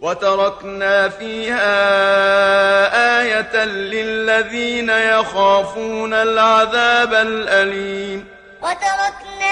وتركنا فيها آية للذين يخافون العذاب الأليم. وتركنا